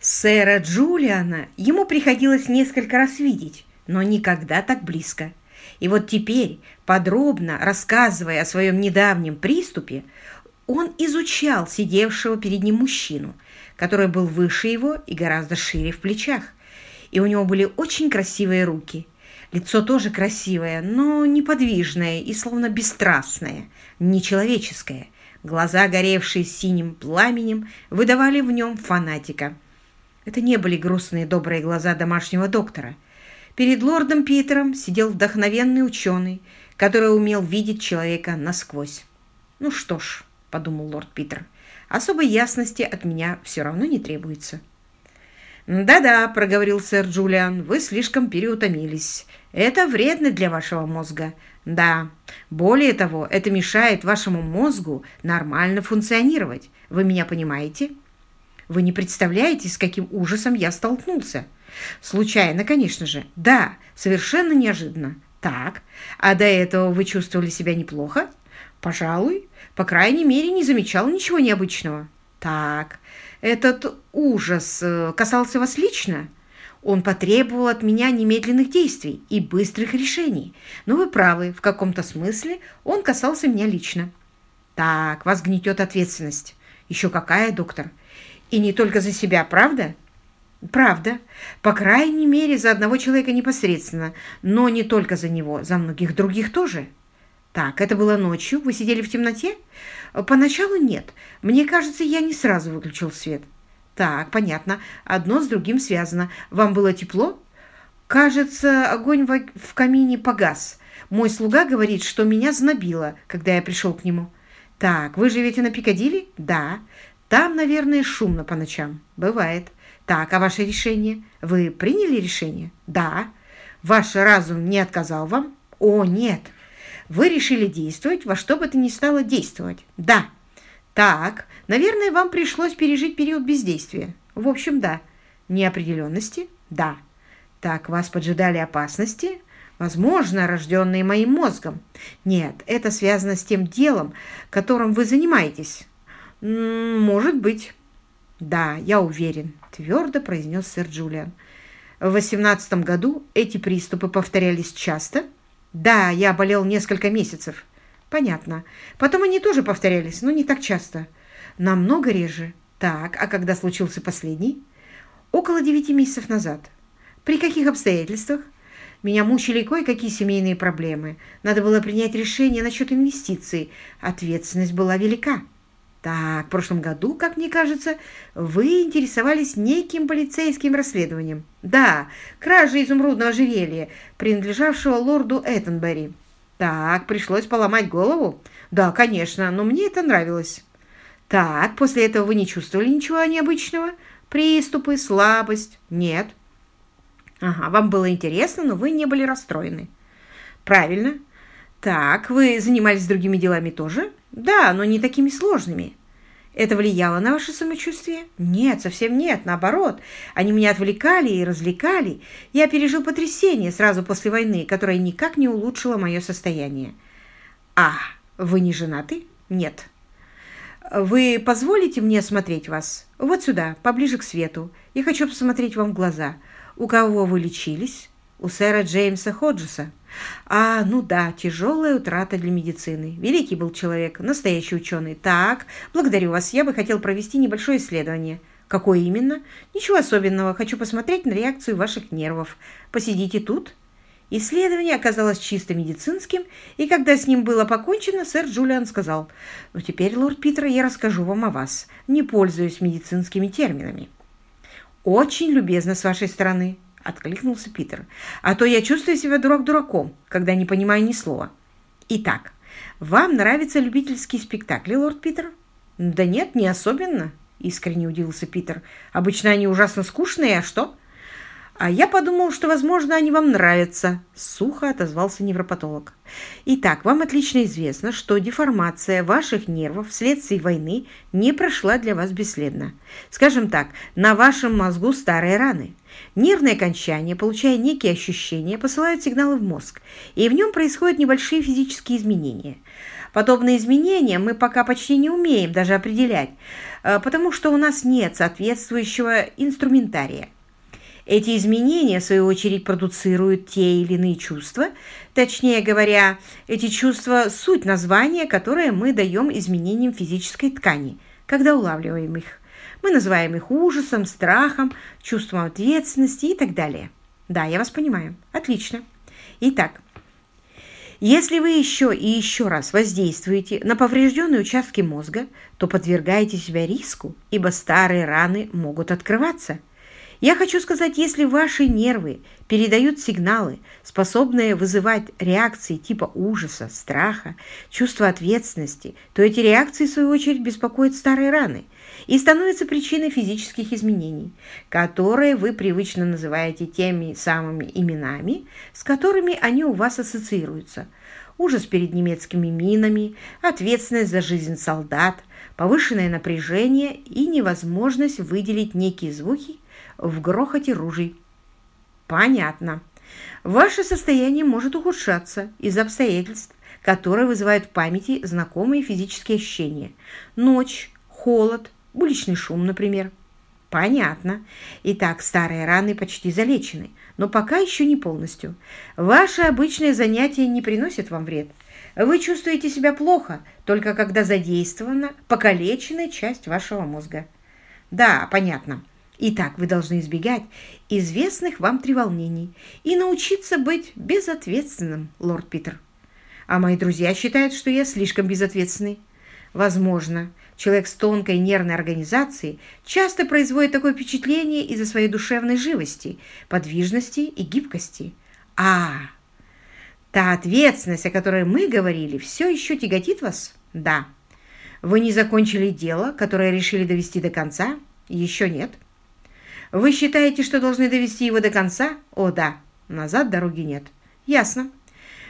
Сэра Джулиана ему приходилось несколько раз видеть, но никогда так близко. И вот теперь, подробно рассказывая о своем недавнем приступе, он изучал сидевшего перед ним мужчину, который был выше его и гораздо шире в плечах. И у него были очень красивые руки. Лицо тоже красивое, но неподвижное и словно бесстрастное, нечеловеческое. Глаза, горевшие синим пламенем, выдавали в нем фанатика. Это не были грустные добрые глаза домашнего доктора. Перед лордом Питером сидел вдохновенный ученый, который умел видеть человека насквозь. «Ну что ж», — подумал лорд Питер, — «особой ясности от меня все равно не требуется». «Да-да», — проговорил сэр Джулиан, — «вы слишком переутомились. Это вредно для вашего мозга. Да, более того, это мешает вашему мозгу нормально функционировать. Вы меня понимаете? Вы не представляете, с каким ужасом я столкнулся. Случайно, конечно же. Да, совершенно неожиданно. Так, а до этого вы чувствовали себя неплохо? Пожалуй, по крайней мере, не замечал ничего необычного. Так, этот ужас э, касался вас лично? Он потребовал от меня немедленных действий и быстрых решений. Но вы правы, в каком-то смысле он касался меня лично. Так, вас гнетет ответственность. Еще какая, доктор? И не только за себя, правда? Правда. По крайней мере, за одного человека непосредственно, но не только за него, за многих других тоже. Так, это было ночью? Вы сидели в темноте? Поначалу нет. Мне кажется, я не сразу выключил свет. Так, понятно. Одно с другим связано. Вам было тепло? Кажется, огонь в камине погас. Мой слуга говорит, что меня знобило, когда я пришел к нему. Так, вы живете на Пикадилли? Да. Там, наверное, шумно по ночам. Бывает. Так, а ваше решение? Вы приняли решение? Да. Ваш разум не отказал вам? О, нет. Вы решили действовать, во что бы то ни стало действовать? Да. Так, наверное, вам пришлось пережить период бездействия. В общем, да. Неопределенности? Да. Так, вас поджидали опасности? Возможно, рожденные моим мозгом. Нет, это связано с тем делом, которым вы занимаетесь. Может быть. Да, я уверен, твердо произнес сэр Джулиан. В восемнадцатом году эти приступы повторялись часто? Да, я болел несколько месяцев. Понятно. Потом они тоже повторялись, но не так часто. Намного реже. Так, а когда случился последний? Около девяти месяцев назад. При каких обстоятельствах? Меня мучили кое-какие семейные проблемы. Надо было принять решение насчет инвестиций. Ответственность была велика. Так, в прошлом году, как мне кажется, вы интересовались неким полицейским расследованием. Да, кража изумрудного ожерелья, принадлежавшего лорду Эттенбери. Так, пришлось поломать голову? Да, конечно, но мне это нравилось. Так, после этого вы не чувствовали ничего необычного? Приступы, слабость? Нет. Ага, вам было интересно, но вы не были расстроены. Правильно. Так, вы занимались другими делами тоже? Да, но не такими сложными. Это влияло на ваше самочувствие? Нет, совсем нет, наоборот. Они меня отвлекали и развлекали. Я пережил потрясение сразу после войны, которое никак не улучшило мое состояние. А, вы не женаты? Нет. Вы позволите мне осмотреть вас? Вот сюда, поближе к свету. Я хочу посмотреть вам в глаза. У кого вы лечились? У сэра Джеймса Ходжеса. А, ну да, тяжелая утрата для медицины. Великий был человек, настоящий ученый. Так, благодарю вас, я бы хотел провести небольшое исследование. Какое именно? Ничего особенного, хочу посмотреть на реакцию ваших нервов. Посидите тут. Исследование оказалось чисто медицинским, и когда с ним было покончено, сэр Джулиан сказал, «Ну теперь, лорд Питер, я расскажу вам о вас, не пользуясь медицинскими терминами». «Очень любезно с вашей стороны. — откликнулся Питер. «А то я чувствую себя дурак-дураком, когда не понимаю ни слова. Итак, вам нравятся любительские спектакли, лорд Питер?» «Да нет, не особенно», — искренне удивился Питер. «Обычно они ужасно скучные, а что?» «А я подумал, что, возможно, они вам нравятся», — сухо отозвался невропатолог. «Итак, вам отлично известно, что деформация ваших нервов вследствие войны не прошла для вас бесследно. Скажем так, на вашем мозгу старые раны. Нервные окончания, получая некие ощущения, посылают сигналы в мозг, и в нем происходят небольшие физические изменения. Подобные изменения мы пока почти не умеем даже определять, э, потому что у нас нет соответствующего инструментария. Эти изменения, в свою очередь, продуцируют те или иные чувства. Точнее говоря, эти чувства – суть названия, которое мы даем изменениям физической ткани, когда улавливаем их. Мы называем их ужасом, страхом, чувством ответственности и так далее. Да, я вас понимаю. Отлично. Итак, если вы еще и еще раз воздействуете на поврежденные участки мозга, то подвергаете себя риску, ибо старые раны могут открываться – я хочу сказать, если ваши нервы передают сигналы, способные вызывать реакции типа ужаса, страха, чувства ответственности, то эти реакции, в свою очередь, беспокоят старые раны и становятся причиной физических изменений, которые вы привычно называете теми самыми именами, с которыми они у вас ассоциируются. Ужас перед немецкими минами, ответственность за жизнь солдат, повышенное напряжение и невозможность выделить некие звуки – в грохоте ружей. Понятно. Ваше состояние может ухудшаться из-за обстоятельств, которые вызывают в памяти знакомые физические ощущения. Ночь, холод, уличный шум, например. Понятно. Итак, старые раны почти залечены, но пока еще не полностью. Ваши обычные занятия не приносят вам вред. Вы чувствуете себя плохо, только когда задействована покалеченная часть вашего мозга. Да, понятно. Итак, вы должны избегать известных вам треволнений и научиться быть безответственным, лорд Питер. А мои друзья считают, что я слишком безответственный. Возможно, человек с тонкой нервной организацией часто производит такое впечатление из-за своей душевной живости, подвижности и гибкости. А, та ответственность, о которой мы говорили, все еще тяготит вас? Да. Вы не закончили дело, которое решили довести до конца? Еще нет. Вы считаете, что должны довести его до конца? О, да. Назад дороги нет. Ясно.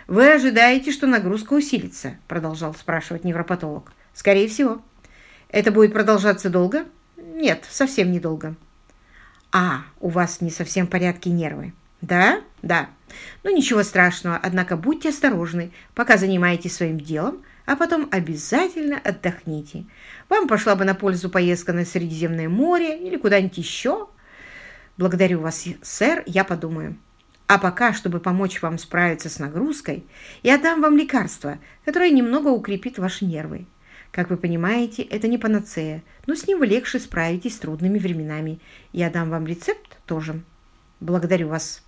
Вы ожидаете, что нагрузка усилится? Продолжал спрашивать невропатолог. Скорее всего. Это будет продолжаться долго? Нет, совсем недолго. А, у вас не совсем в порядке нервы. Да? Да. Ну, ничего страшного, однако будьте осторожны, пока занимаетесь своим делом, а потом обязательно отдохните. Вам пошла бы на пользу поездка на Средиземное море или куда-нибудь еще, Благодарю вас, сэр, я подумаю. А пока, чтобы помочь вам справиться с нагрузкой, я дам вам лекарство, которое немного укрепит ваши нервы. Как вы понимаете, это не панацея, но с ним вы легче справитесь с трудными временами. Я дам вам рецепт тоже. Благодарю вас.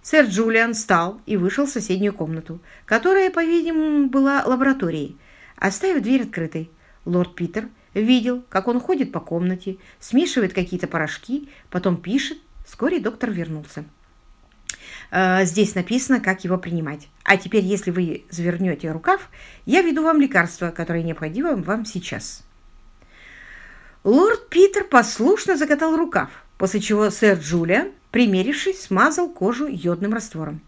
Сэр Джулиан встал и вышел в соседнюю комнату, которая, по-видимому, была лабораторией, оставив дверь открытой. Лорд Питер видел, как он ходит по комнате, смешивает какие-то порошки, потом пишет Вскоре доктор вернулся. «Э, «Здесь написано, как его принимать. А теперь, если вы завернете рукав, я веду вам лекарство, которое необходимо вам сейчас». Лорд Питер послушно закатал рукав, после чего сэр Джулиан, примерившись, смазал кожу йодным раствором.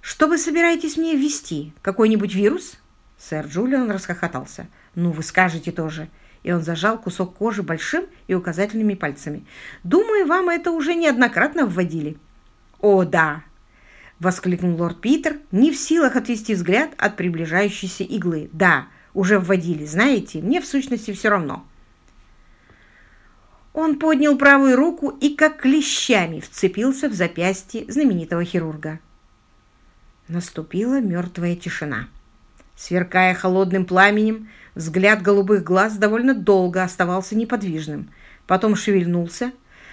«Что вы собираетесь мне ввести? Какой-нибудь вирус?» Сэр Джулиан расхохотался. «Ну, вы скажете тоже и он зажал кусок кожи большим и указательными пальцами. «Думаю, вам это уже неоднократно вводили». «О, да!» — воскликнул лорд Питер, не в силах отвести взгляд от приближающейся иглы. «Да, уже вводили, знаете, мне в сущности все равно». Он поднял правую руку и как клещами вцепился в запястье знаменитого хирурга. Наступила мертвая тишина. Сверкая холодным пламенем, Взгляд голубых глаз довольно долго оставался неподвижным, потом шевельнулся,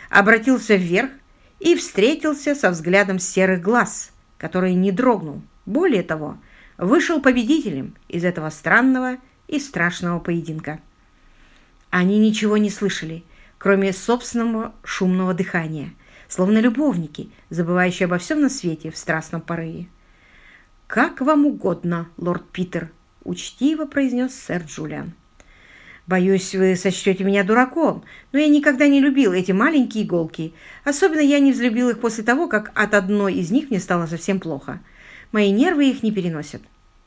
обратился вверх и встретился со взглядом серых глаз, который не дрогнул. Более того, вышел победителем из этого странного и страшного поединка. Они ничего не слышали, кроме собственного шумного дыхания, словно любовники, забывающие обо всем на свете в страстном порыве. «Как вам угодно, лорд Питер», — учтиво произнес сэр Джулиан. Боюсь, вы сочтете меня дураком, но я никогда не любил эти маленькие иголки. Особенно я не взлюбил их после того, как от одной из них мне стало совсем плохо. Мои нервы их не переносят.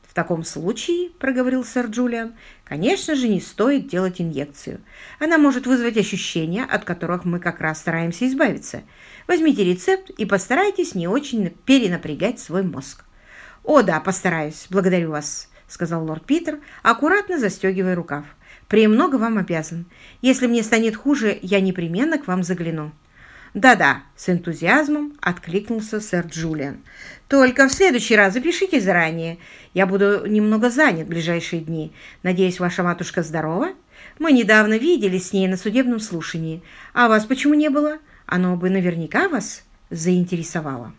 «В таком случае, — проговорил сэр Джулиан, — конечно же, не стоит делать инъекцию. Она может вызвать ощущения, от которых мы как раз стараемся избавиться. Возьмите рецепт и постарайтесь не очень перенапрягать свой мозг». «О да, постараюсь. Благодарю вас», — сказал лорд Питер, аккуратно застегивая рукав. «Премного вам обязан. Если мне станет хуже, я непременно к вам загляну». «Да-да», — с энтузиазмом откликнулся сэр Джулиан. «Только в следующий раз запишите заранее. Я буду немного занят в ближайшие дни. Надеюсь, ваша матушка здорова? Мы недавно виделись с ней на судебном слушании. А вас почему не было? Оно бы наверняка вас заинтересовало».